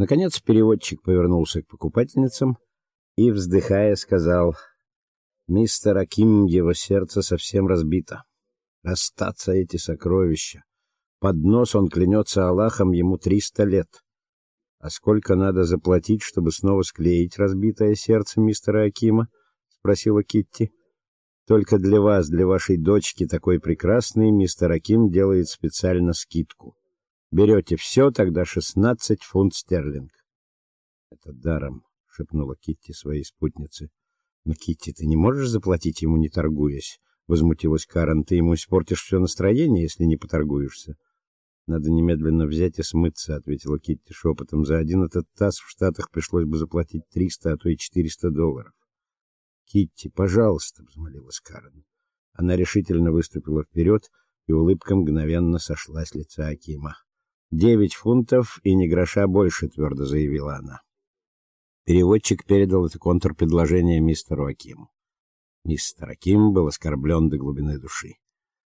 Наконец переводчик повернулся к покупательницам и, вздыхая, сказал: "Мистер Аким, его сердце совсем разбито. Расстаться эти сокровища. Под нос он клянется Аллахом ему триста лет. А сколько надо заплатить, чтобы снова склеить разбитое сердце мистера Акима?" спросила Китти. Только для вас, для вашей дочки такой прекрасный мистер Аким делает специально скидку. Берете все, тогда шестнадцать фунт стерлинг. Это даром, шепнула Китти своей спутнице. Но Китти, ты не можешь заплатить ему не торгуясь, возмутилась Карен. Ты ему испортишь все настроение, если не поторгуешься. Надо немедленно взять и смыться, ответила Китти шепотом. За один этот таз в Штатах пришлось бы заплатить триста, а то и четыреста долларов. Китти, пожалуйста, взмолилась Карен. Она решительно выступила вперед, и улыбка мгновенно сошла с лица Акима. «Девять фунтов и ни гроша больше», — твердо заявила она. Переводчик передал это контрпредложение мистеру Акиму. Мистер Аким был оскорблен до глубины души.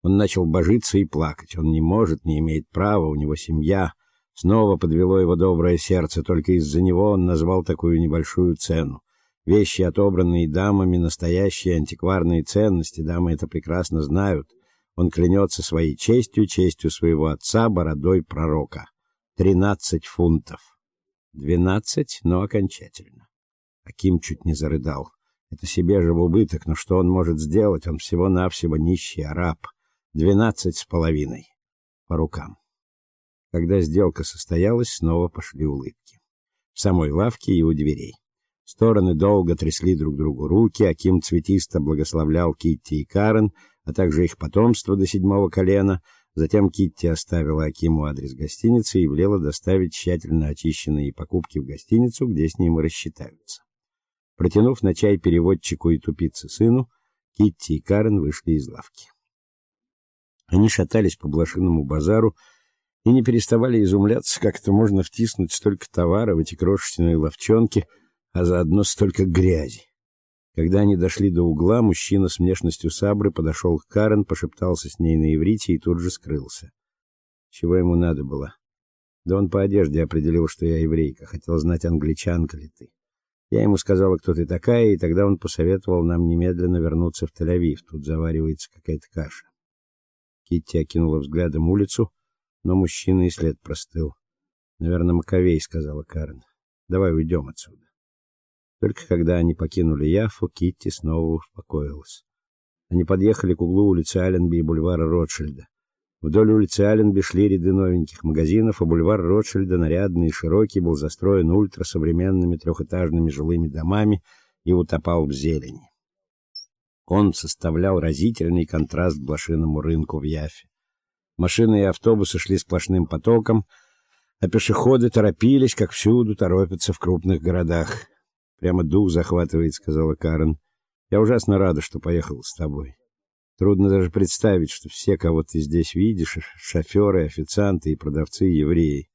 Он начал божиться и плакать. Он не может, не имеет права, у него семья. Снова подвело его доброе сердце, только из-за него он назвал такую небольшую цену. Вещи, отобранные дамами, настоящие антикварные ценности, дамы это прекрасно знают — он клянется своей честью, честью своего отца, бородой пророка. Тринадцать фунтов. Двенадцать, но окончательно. Аким чуть не зарыдал. Это себе же в убыток, но что он может сделать? Он всего-навсего нищий араб. Двенадцать с половиной. По рукам. Когда сделка состоялась, снова пошли улыбки. В самой лавке и у дверей. Стороны долго трясли друг другу руки, Аким цветисто благословлял Китти и Карен, а также их потомство до седьмого колена. Затем Китти оставила Акиму адрес гостиницы и велела доставить тщательно очищенные покупки в гостиницу, где с ним и рассчитаются. Протянув на чай переводчику и тупице сыну, Китти и Карен вышли из лавки. Они шатались по блошиному базару и не переставали изумляться, как это можно втиснуть столько товара в эти крошечные лавчонки, а заодно столько грязи. Когда они дошли до угла, мужчина с внешностью сабры подошел к Карен, пошептался с ней на иврите и тут же скрылся. Чего ему надо было? Да он по одежде определил, что я еврейка, хотел знать, англичанка ли ты. Я ему сказала, кто ты такая, и тогда он посоветовал нам немедленно вернуться в Тель-Авив. Тут заваривается какая-то каша. Китти окинула взглядом улицу, но мужчина и след простыл. Наверное, Маковей, сказала Карен. Давай уйдем отсюда. Только когда они покинули Яффу, Китти снова успокоилась. Они подъехали к углу улицы Алленби и бульвара Ротшильда. Вдоль улицы Алленби шли ряды новеньких магазинов, а бульвар Ротшильда, нарядный и широкий, был застроен ультрасовременными трехэтажными жилыми домами и утопал в зелени. Он составлял разительный контраст блошиному рынку в Яффе. Машины и автобусы шли сплошным потоком, а пешеходы торопились, как всюду торопятся в крупных городах. Прямо дух захватывает, сказала Карен. Я ужасно рада, что поехала с тобой. Трудно даже представить, что все, кого ты здесь видишь, шоферы, официанты и продавцы евреи.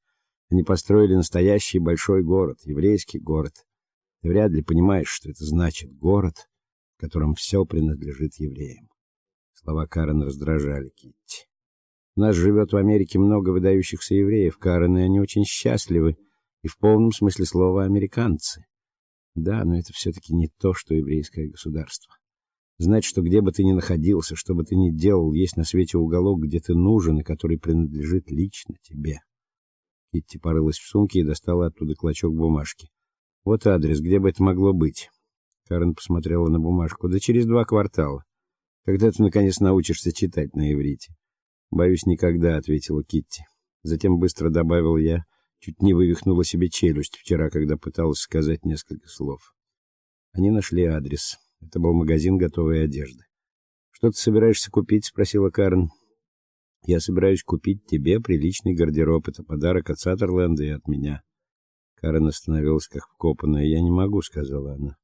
Они построили настоящий большой город, еврейский город. Ты вряд ли понимаешь, что это значит город, в котором все принадлежит евреям. Слова Карен раздражали Китти. У нас живет в Америке много выдающихся евреев, Карен, и они очень счастливы, и в полном смысле слова американцы. Да, но это все таки не то, что еврейское государство. Знать, что где бы ты ни находился, что бы ты ни делал, есть на свете уголок, где ты нужен и который принадлежит лично тебе. Китти порылась в сумке и достала оттуда клочок бумажки. Вот адрес, где бы это могло быть. Карен посмотрела на бумажку. Да через два квартала. Когда ты наконец научишься читать на иврите? Боюсь, никогда, ответила Китти. Затем быстро добавил я: Чуть не вывихнула себе челюсть вчера, когда пыталась сказать несколько слов. Они нашли адрес. Это был магазин готовой одежды. Что ты собираешься купить, спросила Карен. Я собираюсь купить тебе приличный гардероб. Это подарок от Саттерленда и от меня. Карен остановилась как вкопанная. Я не могу, сказала она.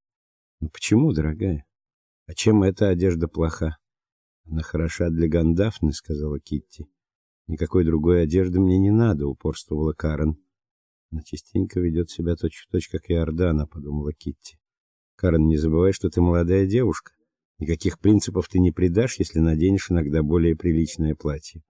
Ну почему, дорогая? А чем эта одежда плоха? Она хороша для Гандафны, сказала Китти. Никакой другой одежды мне не надо, упорствовала Карен. Она частенько ведет себя точь-в-точь, как Иордана, подумала Китти. Карен, не забывай, что ты молодая девушка. Никаких принципов ты не предашь, если наденешь иногда более приличное платье.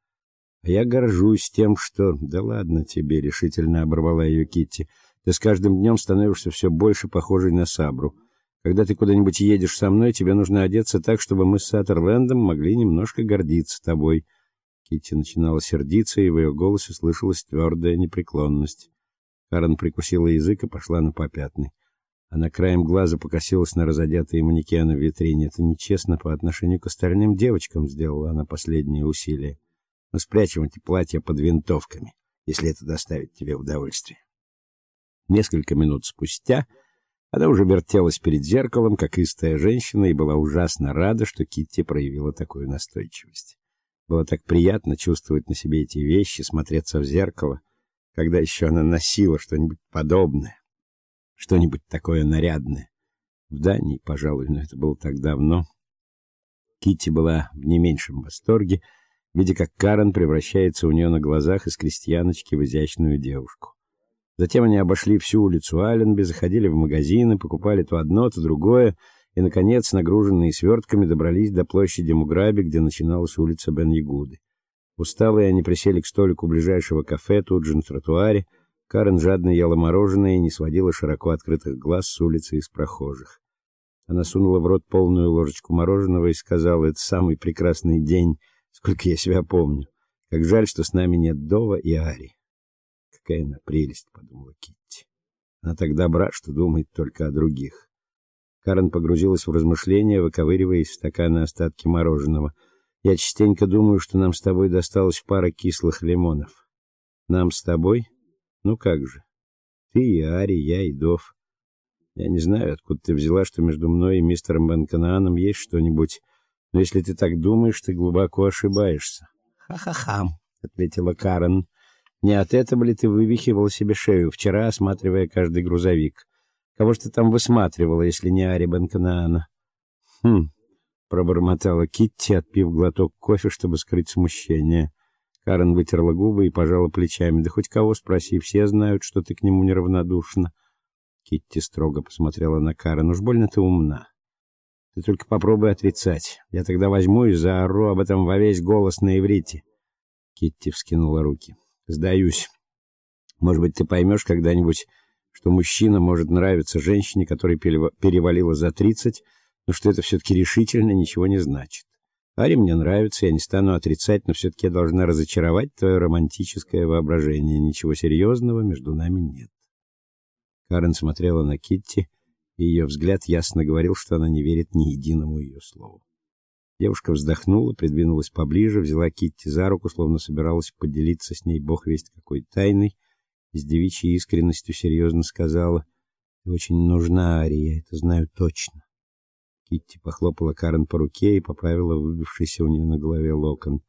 А я горжусь тем, что... Да ладно тебе, решительно оборвала ее Китти. Ты с каждым днем становишься все больше похожей на Сабру. Когда ты куда-нибудь едешь со мной, тебе нужно одеться так, чтобы мы с Саттерлендом могли немножко гордиться тобой. Китти начинала сердиться, и в ее голосе слышалась твердая непреклонность. Карен прикусила язык и пошла на попятный. Она краем глаза покосилась на разодетые манекены в витрине. Это нечестно по отношению к остальным девочкам, сделала она последние усилия. Мы спрячем эти платья под винтовками, если это доставит тебе удовольствие. Несколько минут спустя она уже вертелась перед зеркалом, как истая женщина, и была ужасно рада, что Китти проявила такую настойчивость. Было так приятно чувствовать на себе эти вещи, смотреться в зеркало, когда еще она носила что-нибудь подобное, что-нибудь такое нарядное. В Дании, пожалуй, но это было так давно. Китти была в не меньшем восторге, видя, как Карен превращается у нее на глазах из крестьяночки в изящную девушку. Затем они обошли всю улицу Аленби, заходили в магазины, покупали то одно, то другое, и наконец, нагруженные свертками, добрались до площади Муграби, где начиналась улица Бен-Ягуды. Усталые они присели к столику ближайшего кафе тут же на тротуаре. Карен жадно ела мороженое и не сводила широко открытых глаз с улицы из прохожих. Она сунула в рот полную ложечку мороженого и сказала: "Это самый прекрасный день, сколько я себя помню. Как жаль, что с нами нет Дова и Ари". Какая она прелесть, подумала Китти. Она так добра, что думает только о других. Карен погрузилась в размышления, выковыривая из стакана остатки мороженого. Я частенько думаю, что нам с тобой досталась пара кислых лимонов. Нам с тобой? Ну как же? Ты и Ари, я и Дов. Я не знаю, откуда ты взяла, что между мной и мистером Банканааном есть что-нибудь, но если ты так думаешь, ты глубоко ошибаешься. Ха-ха-ха, ответила Карен. Не от этого ли ты вывихивала себе шею вчера, осматривая каждый грузовик? Кого ж ты там высматривала, если не Ари Банканаана? Хм, пробормотала Китти, отпив глоток кофе, чтобы скрыть смущение. Карен вытерла губы и пожала плечами. Да хоть кого спроси, все знают, что ты к нему неравнодушна. Китти строго посмотрела на Карен. Уж больно ты умна. Ты только попробуй отрицать. Я тогда возьму и заору об этом во весь голос на иврите. Китти вскинула руки. Сдаюсь. Может быть, ты поймешь когда-нибудь, что мужчина может нравиться женщине, которой перевалило за тридцать, но что это все таки решительно ничего не значит. Ари мне нравится, я не стану отрицать, но все таки я должна разочаровать твое романтическое воображение. Ничего серьезного между нами нет. Карен смотрела на Китти, и ее взгляд ясно говорил, что она не верит ни единому ее слову. Девушка вздохнула, придвинулась поближе, взяла Китти за руку, словно собиралась поделиться с ней бог весть какой тайной, и с девичьей искренностью серьезно сказала: "Ты очень нужна, Ари, я это знаю точно". Китти похлопала Карен по руке и поправила выбившийся у нее на голове локон.